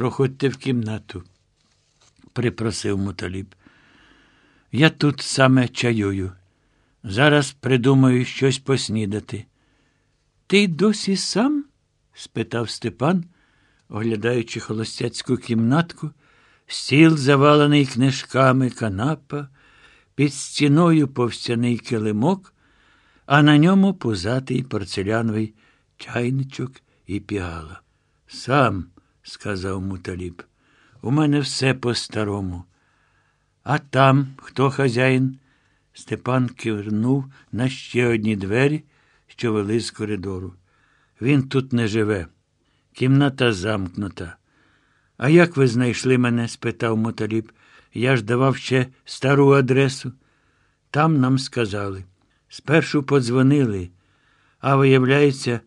Проходьте в кімнату, припросив муталіб. Я тут саме чаюю. Зараз придумаю щось поснідати. Ти досі сам? спитав Степан, оглядаючи холостяцьку кімнатку, стіл завалений книжками, канапа, під стіною повстяний килимок, а на ньому пузатий порцеляновий чайничок і піала. Сам, сказав муталіб, у мене все по-старому. А там хто хазяїн? Степан кивнув на ще одні двері, що вели з коридору. Він тут не живе. Кімната замкнута. А як ви знайшли мене? спитав Моталіб. Я ж давав ще стару адресу. Там нам сказали. Спершу подзвонили, а виявляється,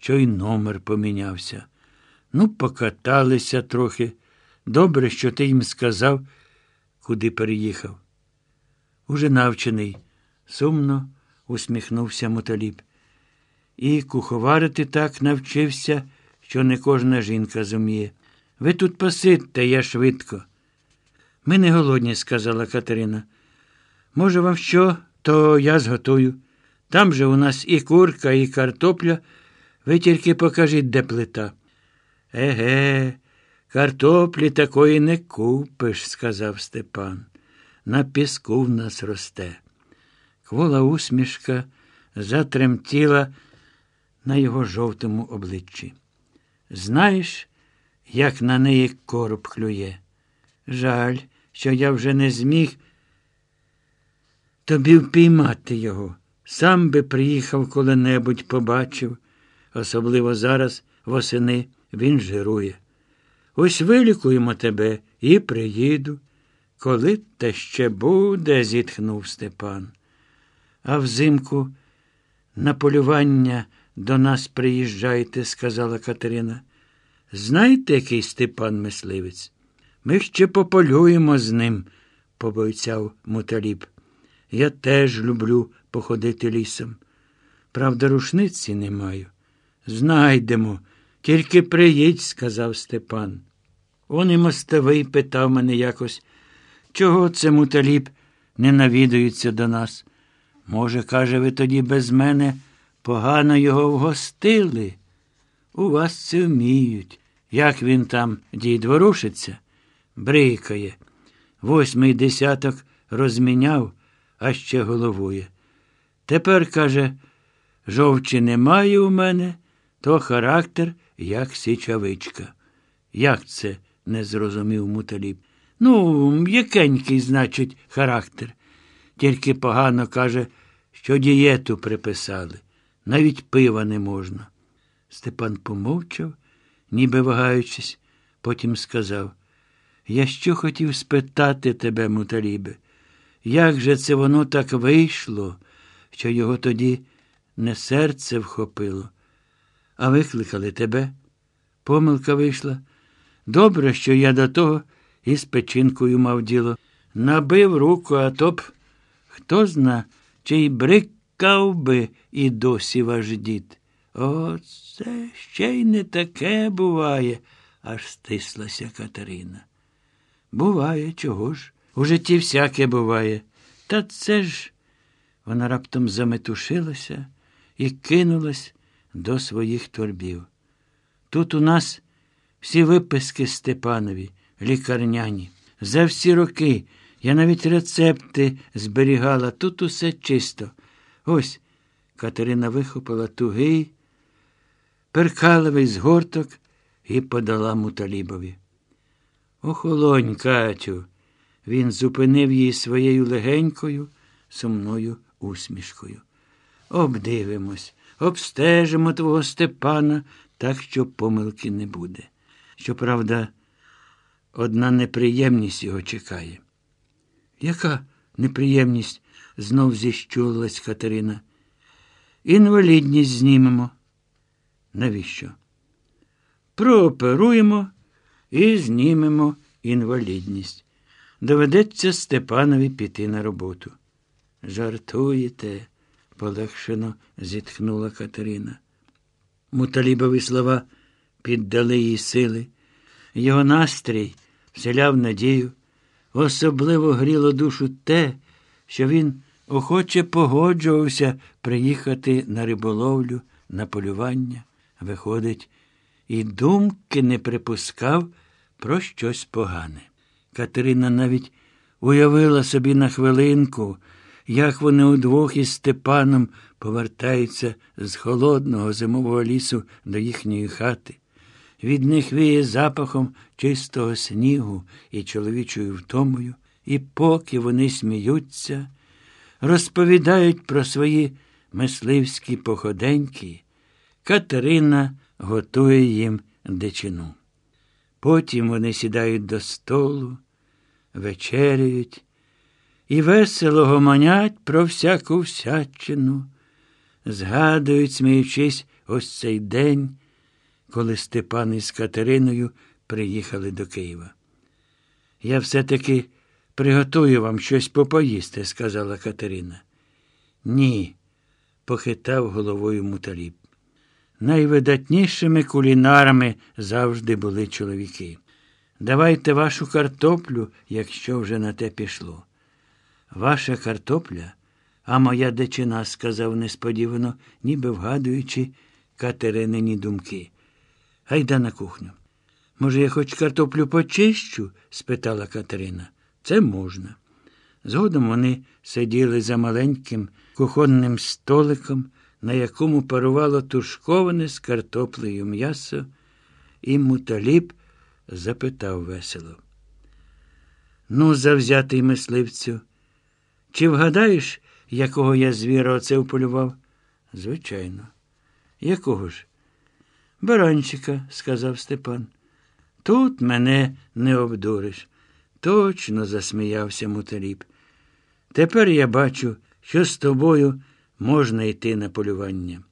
що й номер помінявся. Ну, покаталися трохи. Добре, що ти їм сказав, куди переїхав. Уже навчений, сумно усміхнувся Моталіб. І куховарити так навчився, що не кожна жінка зуміє. Ви тут посидьте, я швидко. Ми не голодні, сказала Катерина. Може, вам що, то я зготую. Там же у нас і курка, і картопля. Ви тільки покажіть, де плита. Еге, картоплі такої не купиш, сказав Степан. На піску в нас росте. Квола усмішка затремтіла на його жовтому обличчі. Знаєш, як на неї короб клює? Жаль, що я вже не зміг тобі впіймати його. Сам би приїхав коли-небудь побачив, особливо зараз восени він жирує. Ось вилікуємо тебе і приїду. Коли те ще буде, зітхнув Степан. А взимку на полювання до нас приїжджайте, сказала Катерина. Знаєте, який Степан мисливець? Ми ще пополюємо з ним, побойцяв муталіб. Я теж люблю походити лісом. Правда, рушниці не маю. Знайдемо. Тільки приїдь, сказав Степан. Он і мостовий питав мене якось, чого це муталіб не навідується до нас. Може, каже, ви тоді без мене погано його вгостили. У вас це вміють. Як він там дійдворушиться, брикає. Восьмий десяток розміняв, а ще головує. Тепер, каже, жовчі немає у мене, то характер, як січавичка. Як це? не зрозумів муталіб. Ну, м'якенький, значить, характер. Тільки погано каже, що дієту приписали. Навіть пива не можна. Степан помовчав, ніби вагаючись, потім сказав Я що хотів спитати тебе, муталібе, як же це воно так вийшло, що його тоді не серце вхопило, а викликали тебе? Помилка вийшла. Добре, що я до того із печінкою мав діло. Набив руку, а то б хто зна, чи й брикав би і досі ваш дід. О, це ще й не таке буває, аж стислася Катерина. Буває, чого ж? У житті всяке буває. Та це ж. Вона раптом заметушилася і кинулась до своїх торбів. Тут у нас всі виписки Степанові, лікарняні. За всі роки я навіть рецепти зберігала, тут усе чисто. Ось Катерина вихопила тугий, перкаловий згорток і подала муталібові. Охолонь, Катю. Він зупинив її своєю легенькою, сумною усмішкою. Обдивимось, обстежимо твого Степана, так що помилки не буде. Щоправда, одна неприємність його чекає. Яка неприємність? знов зіщулилась Катерина. Інвалідність знімемо. Навіщо? Прооперуємо і знімемо інвалідність. Доведеться Степанові піти на роботу. Жартуєте, полегшено зітхнула Катерина. Муталібові слова піддали їй сили. Його настрій вселяв надію. Особливо гріло душу те, що він охоче погоджувався приїхати на риболовлю, на полювання. Виходить, і думки не припускав про щось погане. Катерина навіть уявила собі на хвилинку, як вони удвох із Степаном повертаються з холодного зимового лісу до їхньої хати. Від них віє запахом чистого снігу і чоловічою втомою, і поки вони сміються, розповідають про свої мисливські походеньки, Катерина готує їм дичину. Потім вони сідають до столу, вечеряють і весело гомонять про всяку всячину, згадують, сміючись, ось цей день, коли Степан із Катериною приїхали до Києва. Я все-таки приготую вам щось попоїсти, сказала Катерина. Ні, похитав головою муталіб. Найвидатнішими кулінарами завжди були чоловіки. Давайте вашу картоплю, якщо вже на те пішло. Ваша картопля, а моя дичина, сказав несподівано, ніби вгадуючи Катеринині думки. Гайда на кухню. Може, я хоч картоплю почищу? спитала Катерина. Це можна. Згодом вони сиділи за маленьким кухонним столиком, на якому парувало тушковане з картоплею м'ясо, і муталіб запитав весело. Ну, завзятий мисливцю, чи вгадаєш, якого я звіра оце вполював? Звичайно. Якого ж? Баранчика, сказав Степан. Тут мене не обдуриш. Точно засміявся муталіб. Тепер я бачу, що з тобою можна йти на полювання.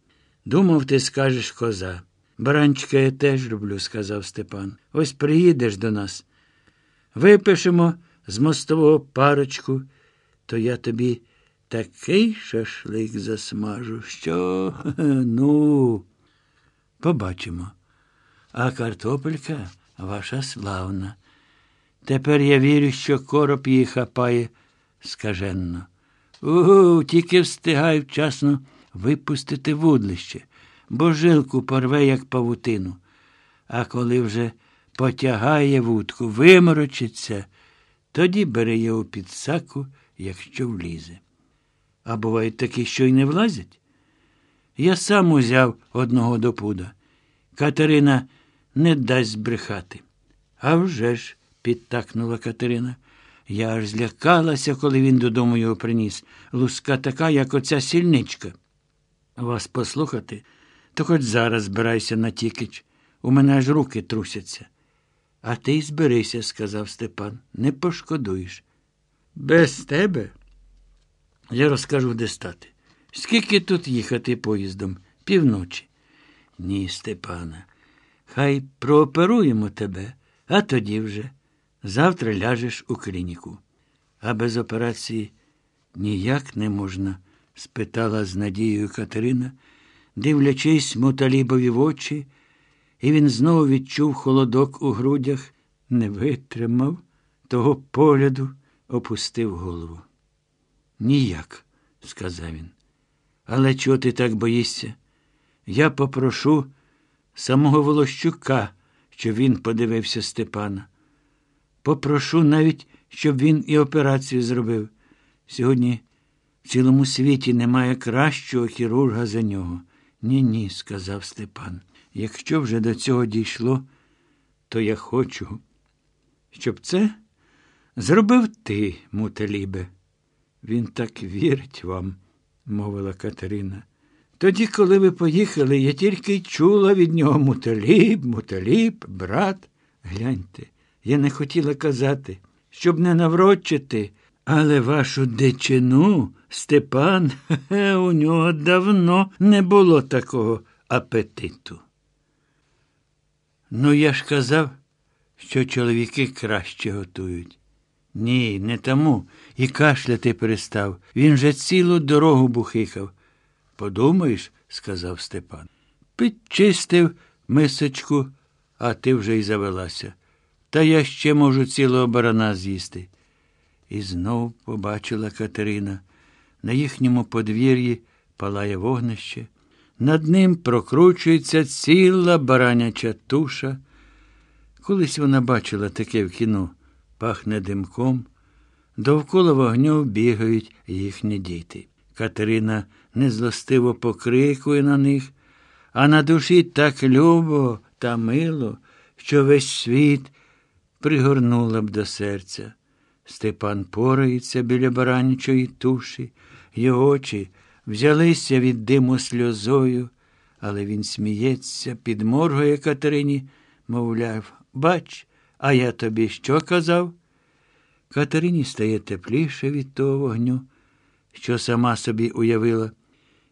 Думав, ти скажеш коза. Баранчика я теж люблю, сказав Степан. Ось приїдеш до нас. Випишемо з мостового парочку, то я тобі такий шашлик засмажу, що, ну, побачимо. А картопелька ваша славна. Тепер я вірю, що короб її хапає скаженно. Угу, тільки встигай вчасно випустити вудлище, бо жилку порве, як павутину. А коли вже потягає вудку, виморочиться, тоді бере його під саку, якщо влізе. А бувають такі, що й не влазять. Я сам узяв одного до пуда. Катерина не дасть збрехати. «А вже ж», – підтакнула Катерина. Я аж злякалася, коли він додому його приніс. Луска така, як оця сільничка. Вас послухати, то хоч зараз збирайся на тікич. У мене аж руки трусяться. А ти й зберися, сказав Степан, не пошкодуєш. Без тебе? Я розкажу, де стати. Скільки тут їхати поїздом? Півночі. Ні, Степана. Хай прооперуємо тебе, а тоді вже. Завтра ляжеш у клініку. А без операції ніяк не можна? спитала з надією Катерина, дивлячись муталібові в очі, і він знову відчув холодок у грудях, не витримав того погляду, опустив голову. Ніяк, сказав він. Але чого ти так боїшся? Я попрошу самого Волощука, щоб він подивився Степана. Попрошу навіть, щоб він і операцію зробив. Сьогодні в цілому світі немає кращого хірурга за нього. Ні, ні, сказав Степан. Якщо вже до цього дійшло, то я хочу, щоб це зробив ти, муталібе. Він так вірить вам, мовила Катерина. Тоді, коли ви поїхали, я тільки й чула від нього муталіб, муталіб, брат. Гляньте, я не хотіла казати, щоб не наврочити, але вашу дичину, Степан, хе, у нього давно не було такого апетиту. Ну, я ж казав, що чоловіки краще готують. Ні, не тому. І кашляти перестав. Він же цілу дорогу бухикав. Подумаєш, сказав Степан. Підчистив мисочку, а ти вже й завелася. та я ще можу цілого барана з'їсти. І знов побачила Катерина. На їхньому подвір'ї палає вогнище. Над ним прокручується ціла бараняча туша. Колись вона бачила таке в кіно, пахне димком. Довкола вогню бігають їхні діти. Катерина незлостиво покрикує на них, а на душі так любо та мило, що весь світ пригорнула б до серця. Степан порається біля баранячої туші, його очі взялися від диму сльозою, але він сміється, підморгує Катерині, мовляв, бач, а я тобі що казав? Катерині стає тепліше від того вогню, що сама собі уявила,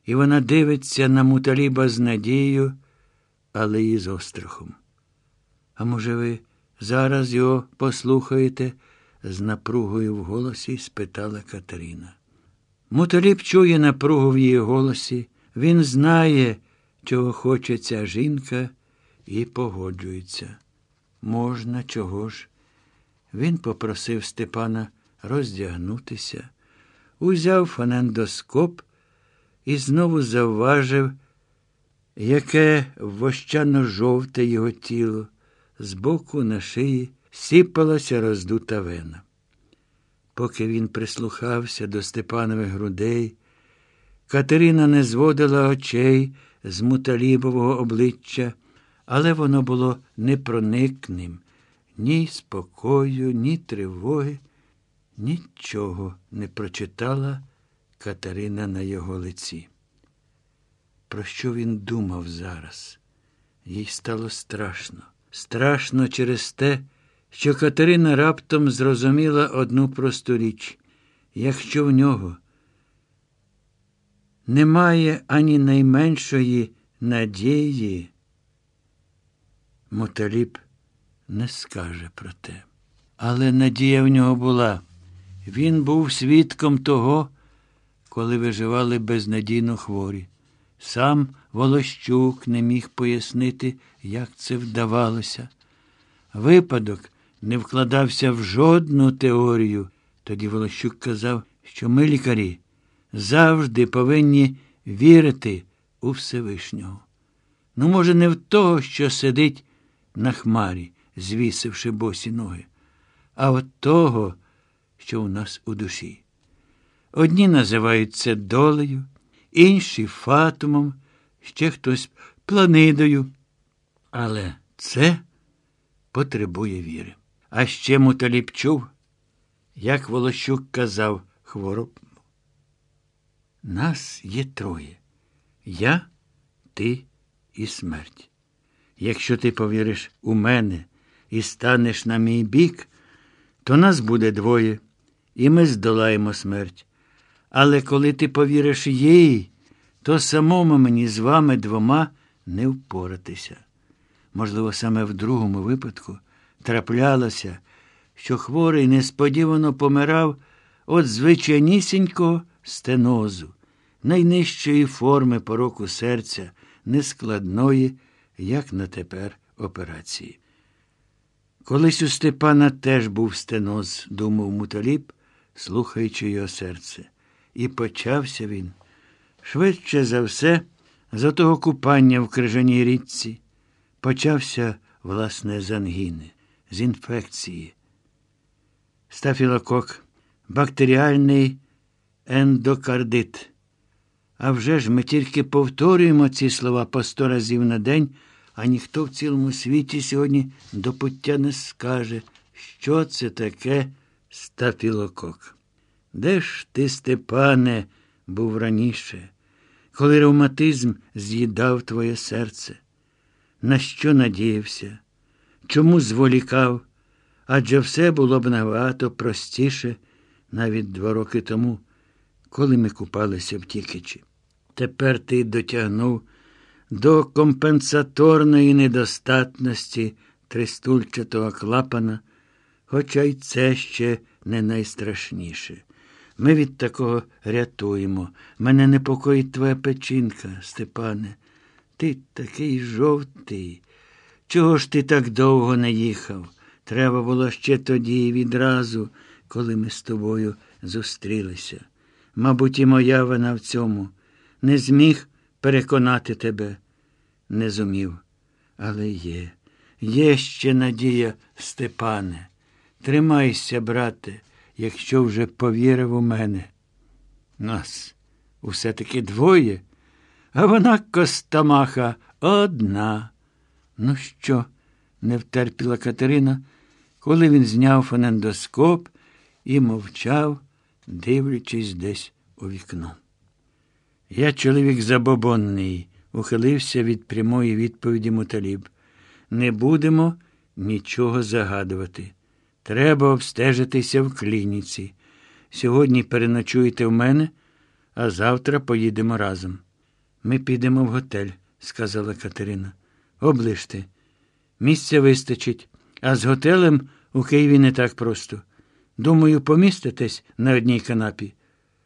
і вона дивиться на муталіба з надією, але і з острахом. А може, ви зараз його послухаєте? з напругою в голосі спитала Катерина. Муталіб чує напругу в її голосі, він знає, чого хоче ця жінка, і погоджується. Можна, чого ж? Він попросив Степана роздягнутися, узяв фонендоскоп і знову завважив, яке вощано жовте його тіло, збоку на шиї сіпалася роздута вена. Поки він прислухався до Степанових грудей, Катерина не зводила очей з муталібового обличчя, але воно було непроникним, ні спокою, ні тривоги, нічого не прочитала Катерина на його лиці. Про що він думав зараз? Їй стало страшно. Страшно через те, що Катерина раптом зрозуміла одну просту річ якщо в нього немає ані найменшої надії, Моталіб не скаже про те. Але надія в нього була. Він був свідком того, коли виживали безнадійно хворі. Сам Волощук не міг пояснити, як це вдавалося. Випадок не вкладався в жодну теорію. Тоді Волощук казав, що ми, лікарі, завжди повинні вірити у Всевишнього. Ну, може, не в того, що сидить на хмарі, звісивши босі ноги, а от того, що у нас у душі. Одні називають це долею, інші фатумом, ще хтось планидою. Але це потребує віри. А ще Муталіб чув, як Волощук казав хвороб. Нас є троє. Я, ти і смерть. Якщо ти повіриш у мене і станеш на мій бік, то нас буде двоє, і ми здолаємо смерть. Але коли ти повіриш їй, то самому мені з вами двома не впоратися. Можливо, саме в другому випадку траплялося, що хворий несподівано помирав від звичайнісінького стенозу, найнижчої форми пороку серця, нескладної, як на тепер операції. Колись у Степана теж був стеноз, думав муталіб, слухаючи його серце. І почався він швидше за все, за того купання в крижаній річці, почався, власне, з ангіни, з інфекції. Стафілокок, бактеріальний ендокардит. А вже ж ми тільки повторюємо ці слова по сто разів на день, а ніхто в цілому світі сьогодні до пуття не скаже, що це таке стафілокок. Де ж ти, Степане, був раніше, коли ревматизм з'їдав твоє серце? На що надіявся? Чому зволікав? Адже все було б набагато простіше навіть два роки тому, коли ми купалися в Тікичі. Тепер ти дотягнув до компенсаторної недостатності тристульчатого клапана, хоча й це ще не найстрашніше. Ми від такого рятуємо. Мене непокоїть твоя печінка, Степане. Ти такий жовтий. Чого ж ти так довго не їхав? Треба було ще тоді і відразу, коли ми з тобою зустрілися. Мабуть, і моя вина в цьому. Не зміг переконати тебе, не зумів. Але є, є ще надія, Степане. Тримайся, брате, якщо вже повірив у мене. Нас усе таки двоє, а вона Костамаха одна. Ну що? не втерпіла Катерина, коли він зняв фонендоскоп і мовчав, дивлячись десь у вікно. Я чоловік забобонний, ухилився від прямої відповіді Муталіб. Не будемо нічого загадувати. Треба обстежитися в клініці. Сьогодні переночуєте в мене, а завтра поїдемо разом. Ми підемо в готель, сказала Катерина. Оближте. Місця вистачить, а з готелем у Києві не так просто. Думаю, поміститесь на одній канапі.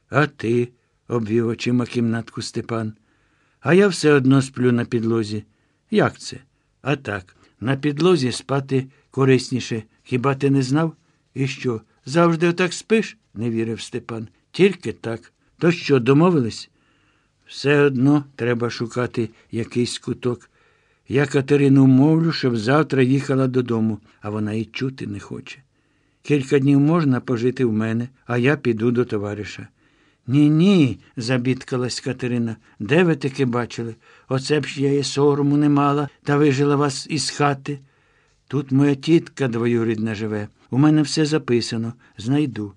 А ти, обвів очима кімнатку Степан. А я все одно сплю на підлозі. Як це? А так, на підлозі спати корисніше. Хіба ти не знав? І що? Завжди отак спиш? не вірив Степан. Тільки так. То що, домовились? Все одно треба шукати якийсь куток. Я Катерину мовлю, щоб завтра їхала додому, а вона і чути не хоче. Кілька днів можна пожити в мене, а я піду до товариша. Ні, ні, забідкалась Катерина. Де ви таки бачили? Оце б ж я і сорому не мала та вижила вас із хати. Тут моя тітка двоюрідна живе. У мене все записано, знайду.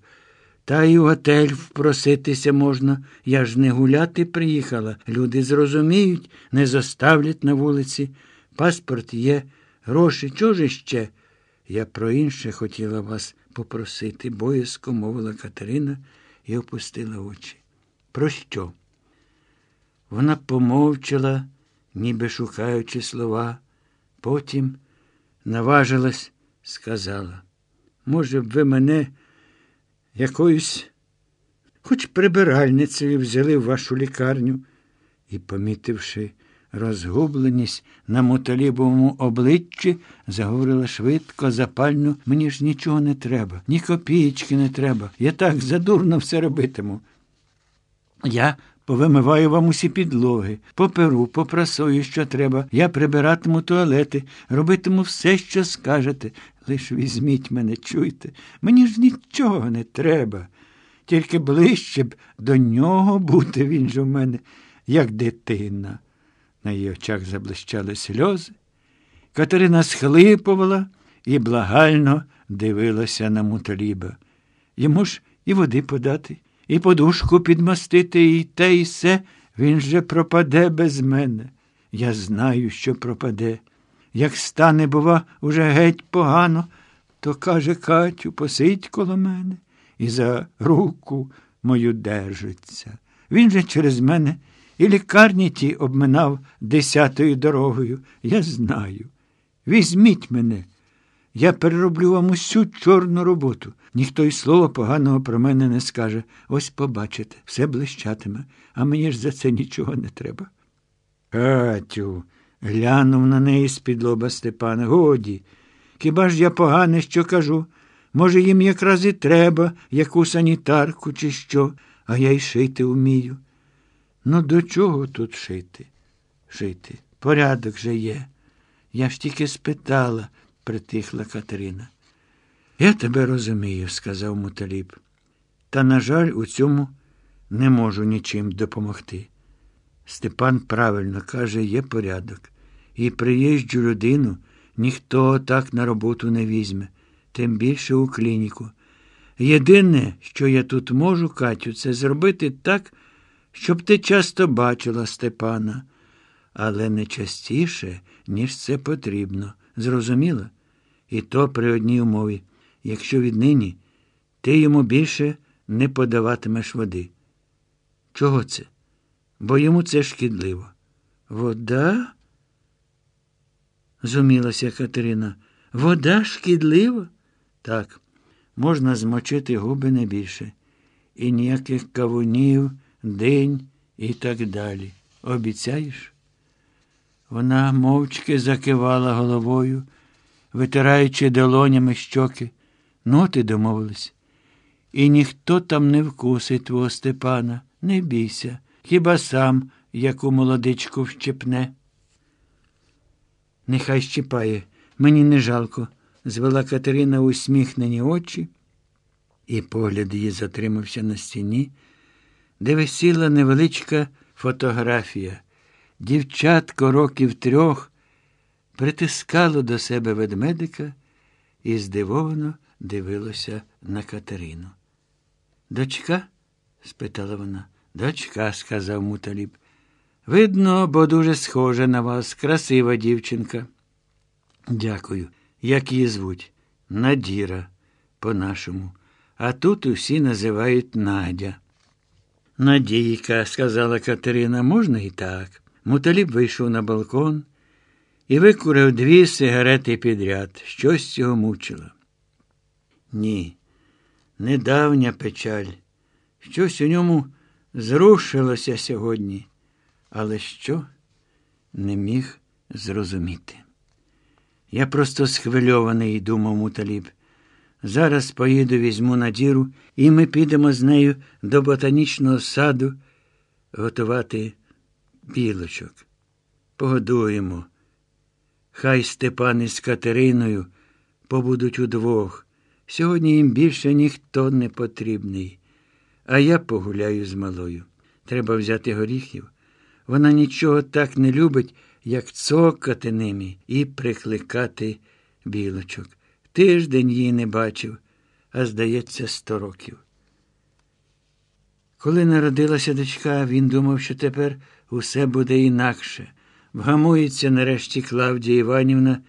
Та й у готель впроситися можна. Я ж не гуляти приїхала. Люди зрозуміють, не заставлять на вулиці. Паспорт є, гроші, ж ще? Я про інше хотіла вас попросити, боязко мовила Катерина і опустила очі. Про що? Вона помовчала, ніби шукаючи слова, потім наважилась, сказала. Може б, ви мене якоюсь, хоч прибиральницею взяли в вашу лікарню і, помітивши розгубленість на моталібовому обличчі, заговорила швидко, запально, мені ж нічого не треба, ні копійки не треба. Я так задурно все робитиму. Я повимиваю вам усі підлоги, поперу, попрасую, що треба. Я прибиратиму туалети, робитиму все, що скажете. Лиш візьміть мене, чуйте, мені ж нічого не треба. Тільки ближче б до нього бути він же в мене, як дитина. На її очах заблищали сльози. Катерина схлипувала і благально дивилася на муталіба. Йому ж і води подати, і подушку підмастити, і те, і все. Він же пропаде без мене. Я знаю, що пропаде. Як стане, бува, уже геть погано, то каже Катю, посидь коло мене і за руку мою держиться. Він же через мене і лікарні ті обминав десятою дорогою. Я знаю. Візьміть мене. Я перероблю вам усю чорну роботу. Ніхто й слова поганого про мене не скаже. Ось побачите, все блищатиме, а мені ж за це нічого не треба. Катю, глянув на неї з-під лоба Степан. Годі. Хіба ж я погане що кажу? Може, їм якраз і треба яку санітарку, чи що, а я й шити вмію. Ну, до чого тут шити? Шити. Порядок же є. Я ж тільки спитала, притихла Катерина. Я тебе розумію, сказав Муталіб. Та, на жаль, у цьому не можу нічим допомогти. Степан правильно каже, є порядок. І приїжджу людину ніхто так на роботу не візьме, тим більше у клініку. Єдине, що я тут можу, Катю, це зробити так, щоб ти часто бачила Степана, але не частіше, ніж це потрібно. Зрозуміла? І то при одній умові, якщо віднині ти йому більше не подаватимеш води. Чого це? Бо йому це шкідливо. Вода? зумілася Катерина. Вода шкідлива? Так, можна змочити губи не більше. І ніяких кавунів, день і так далі. Обіцяєш? Вона мовчки закивала головою витираючи долонями щоки. Ну, ти домовились. І ніхто там не вкусить твого Степана, не бійся, хіба сам яку молодичку вщепне. Нехай щипає, мені не жалко, звела Катерина усміхнені очі, і погляд її затримався на стіні, де висіла невеличка фотографія. Дівчатко років трьох притискало до себе ведмедика і здивовано дивилося на Катерину. Дочка? спитала вона. Дочка, сказав муталіб. Видно, бо дуже схожа на вас, красива дівчинка. Дякую. Як її звуть? Надіра, по-нашому. А тут усі називають Надя. Надійка, сказала Катерина, можна і так. Муталіб вийшов на балкон і викурив дві сигарети підряд. Щось його мучило. Ні, недавня печаль. Щось у ньому зрушилося сьогодні, але що не міг зрозуміти. Я просто схвильований, думав муталіб. Зараз поїду, візьму надіру, і ми підемо з нею до ботанічного саду готувати білочок. Погодуємо. Хай Степан із Катериною побудуть удвох. Сьогодні їм більше ніхто не потрібний. А я погуляю з малою. Треба взяти горіхів. Вона нічого так не любить, як цокати ними і прикликати білочок. Тиждень її не бачив, а здається, сто років. Коли народилася дочка, він думав, що тепер усе буде інакше. Вгамується нарешті Клавдія Іванівна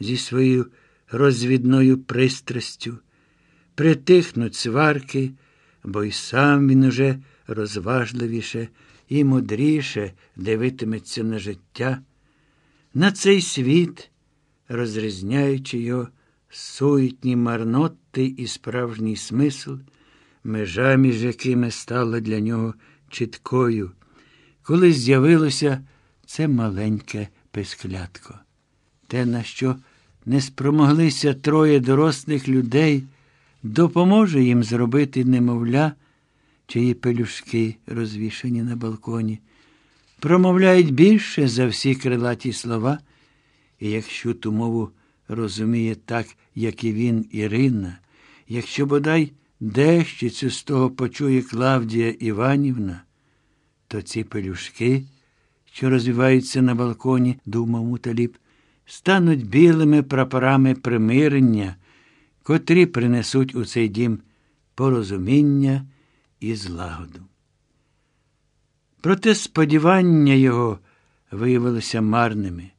зі своєю розвідною пристрастю. Притихнуть сварки, бо й сам він уже розважливіше і мудріше дивитиметься на життя, на цей світ, розрізняючи його суетні марноти і справжній смисл, межа між якими стала для нього чіткою, коли з'явилося це маленьке писклятко. Те, на що не спромоглися троє дорослих людей, допоможе їм зробити немовля, чиї пелюшки розвішені на балконі, промовляють більше за всі крилаті слова, і якщо ту мову розуміє так, як і він, Ірина, якщо бодай дещицю з того почує Клавдія Іванівна, то ці пелюшки, що розвиваються на балконі, думав муталіб, стануть білими прапорами примирення, котрі принесуть у цей дім порозуміння і злагоду. Проте сподівання його виявилися марними,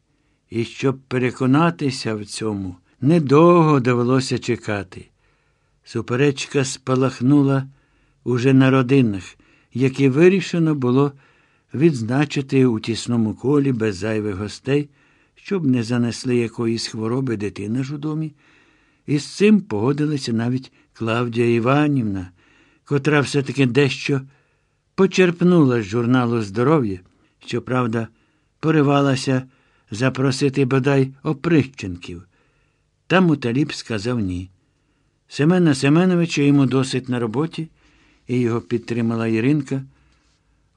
і щоб переконатися в цьому, недовго довелося чекати. Суперечка спалахнула уже на родинах, які вирішено було відзначити у тісному колі без зайвих гостей, щоб не занесли якоїсь хвороби дитина ж у домі. І з цим погодилася навіть Клавдія Іванівна, котра все-таки дещо почерпнула з журналу здоров'я, щоправда, поривалася запросити бодай оприщенків. Та Муталіб сказав ні. Семена Семеновича йому досить на роботі, і його підтримала Іринка.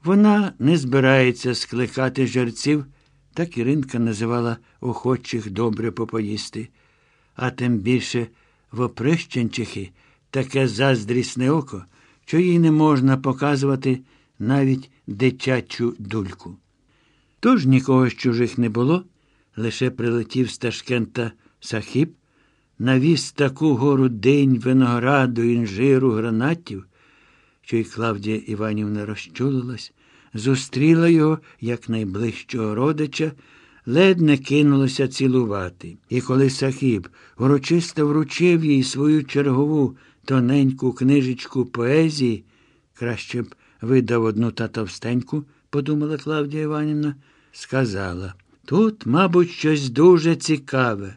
Вона не збирається скликати жерців, так Іринка називала охочих добре попоїсти, а тим більше в оприщенчихи таке заздрісне око, що їй не можна показувати навіть дитячу дульку. Тож нікого з чужих не було, лише прилетів з Ташкента Сахіб, навіз таку гору день винограду, інжиру, гранатів, що й Клавдія Іванівна розчулилась, зустріла його як найближчого родича, ледь не кинулася цілувати. І коли Сахіб урочисто вручив їй свою чергову тоненьку книжечку поезії, краще б видав одну та товстеньку, подумала Клавдія Іванівна, сказала. Тут, мабуть, щось дуже цікаве.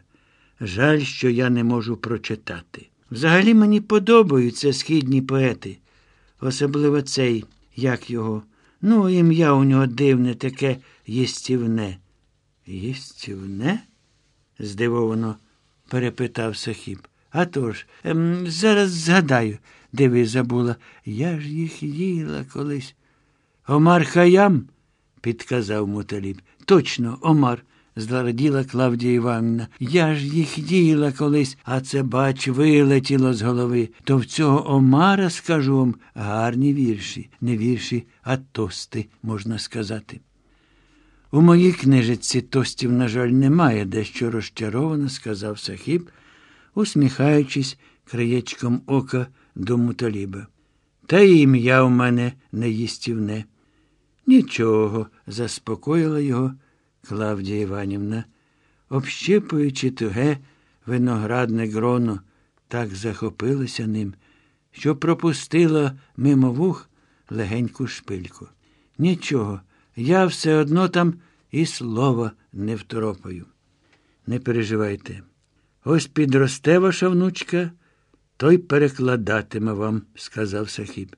Жаль, що я не можу прочитати. Взагалі мені подобаються східні поети, особливо цей, як його. Ну, ім'я у нього дивне, таке їстівне. Їстівне? здивовано перепитав Сахіб. «А тож, ем, зараз згадаю, де ви забула. Я ж їх їла колись. Омар Хаям, підказав Муталіб. Точно, Омар, зладіла Клавдія Іванівна. Я ж їх їла колись, а це, бач, вилетіло з голови. То в цього Омара, скажу вам, гарні вірші, не вірші, а тости, можна сказати. У моїй книжиці тостів, на жаль, немає, дещо розчаровано, сказав Сахіб, усміхаючись краєчком ока до муталіба. Та ім'я у мене неїстівне. Нічого, заспокоїла його Клавдія Іванівна, общипуючи туге виноградне гроно, так захопилася ним, що пропустила мимо вух легеньку шпильку. Нічого, я все одно там і слова не второпаю. Не переживайте. Ось підросте ваша внучка, той перекладатиме вам, сказав Сахіб.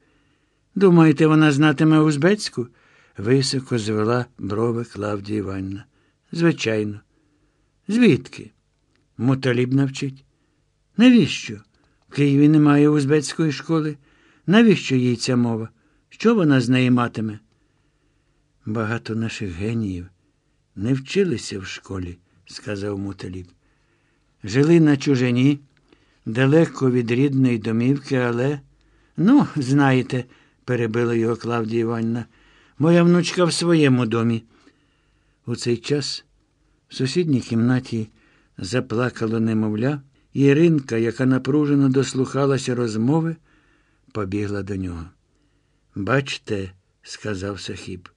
Думаєте, вона знатиме узбецьку? Високо звела брови Клавдія Іванівна. Звичайно. Звідки? Муталіб навчить. Навіщо? В Києві немає узбецької школи. Навіщо їй ця мова? Що вона з неї матиме? Багато наших геніїв не вчилися в школі, сказав Муталіб. Жили на чужині, далеко від рідної домівки, але. Ну, знаєте, перебила його Клавдія Іванівна, моя внучка в своєму домі. У цей час в сусідній кімнаті заплакало немовля, і Іринка, яка напружено дослухалася розмови, побігла до нього. Бачте, сказав Сахіб,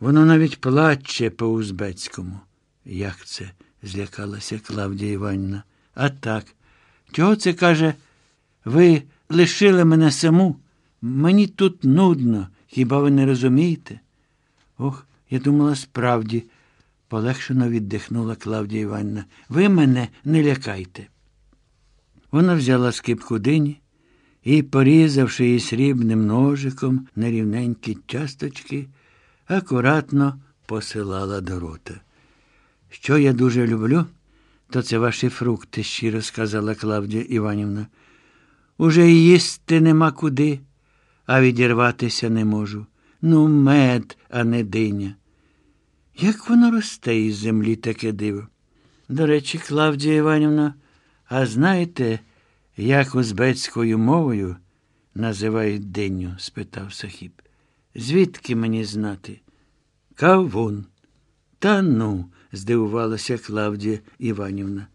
воно навіть плаче по-узбецькому. Як це? злякалася Клавдія Іванівна. А так. Чого це каже? Ви лишили мене саму? Мені тут нудно, хіба ви не розумієте? Ох, я думала, справді, полегшено віддихнула Клавдія Іванівна. Ви мене не лякайте. Вона взяла скипку дині і, порізавши її срібним ножиком на рівненькі часточки, акуратно посилала до рота. Що я дуже люблю, то це ваші фрукти, щиро сказала Клавдія Іванівна. Уже їсти нема куди, а відірватися не можу. Ну, мед, а не диня. Як воно росте із землі таке диво? До речі, Клавдія Іванівна, а знаєте, як узбецькою мовою називають диню? спитав Сахіб. Звідки мені знати? Кавун. Та ну, здивувалася Клавдія Іванівна.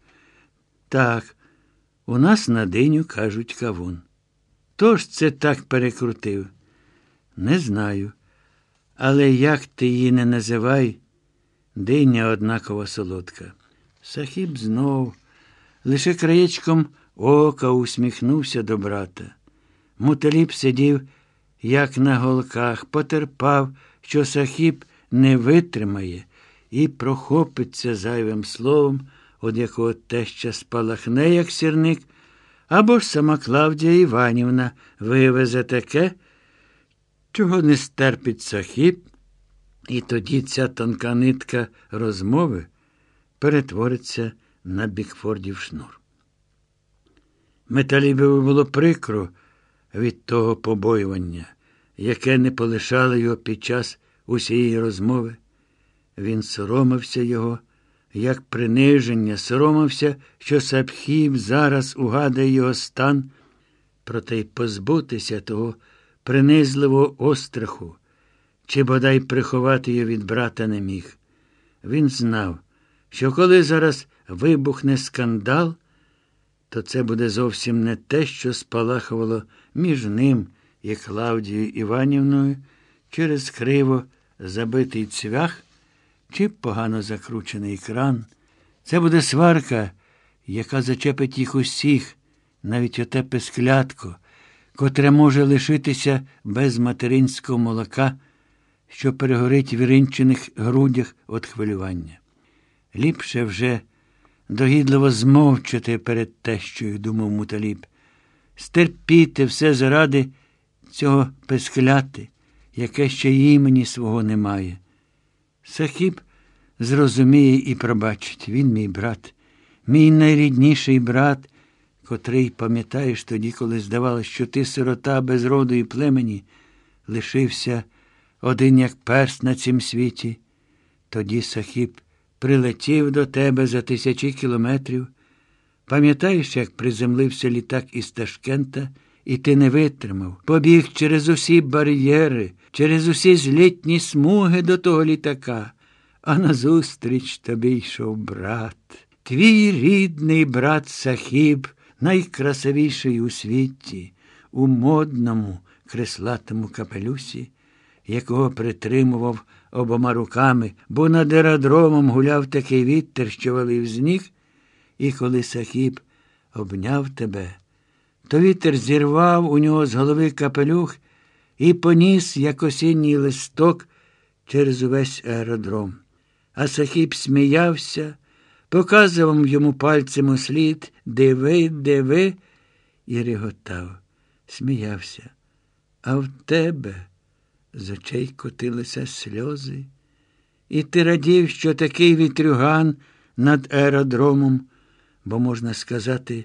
Так, у нас на диню кажуть кавун. Тож це так перекрутив? Не знаю. Але як ти її не називай, диня однаково солодка. Сахіб знов лише краєчком ока усміхнувся до брата. Муталіб сидів, як на голках, потерпав, що Сахіб не витримає і прохопиться зайвим словом, від якого теща спалахне, як сірник, або ж сама Клавдія Іванівна вивезе таке, чого не стерпить Сахіб, і тоді ця тонка нитка розмови перетвориться на Бікфордів шнур. Металібові було прикро від того побоювання, яке не полишало його під час усієї розмови. Він соромився його, як приниження, соромився, що Сапхів зараз угадає його стан, проте й позбутися того принизливого остраху, чи бодай приховати його від брата не міг. Він знав, що коли зараз вибухне скандал, то це буде зовсім не те, що спалахувало між ним і Клавдією Іванівною через криво забитий цвях чи погано закручений кран. Це буде сварка, яка зачепить їх усіх, навіть оте песклятко, котре може лишитися без материнського молока, що перегорить в іринчених грудях від хвилювання. Ліпше вже догідливо змовчати перед тещою, думав муталіб, стерпіти все заради цього пескляти, яке ще імені свого немає. Сахіб зрозуміє і пробачить. Він мій брат, Мій найрідніший брат, котрий, пам'ятаєш тоді, коли здавалось, що ти сирота без роду і племені, лишився один як перст на цім світі. Тоді Сахіб прилетів до тебе за тисячі кілометрів. Пам'ятаєш, як приземлився літак із Ташкента, і ти не витримав, побіг через усі бар'єри, через усі злітні смуги до того літака, а назустріч тобі йшов брат. Твій рідний брат Сахіб, найкрасивіший у світі, у модному креслатому капелюсі, якого притримував обома руками, бо над аеродромом гуляв такий вітер, що валив з ніг, і коли Сахіб обняв тебе, то вітер зірвав у нього з голови капелюх і поніс, як осінній листок, через увесь аеродром. А Сахіб сміявся, показував йому пальцем у слід диви, диви, і реготав, сміявся. А в тебе з очей котилися сльози, і ти радів, що такий вітрюган над аеродромом, бо, можна сказати,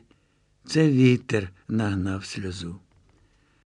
це вітер нагнав сльозу.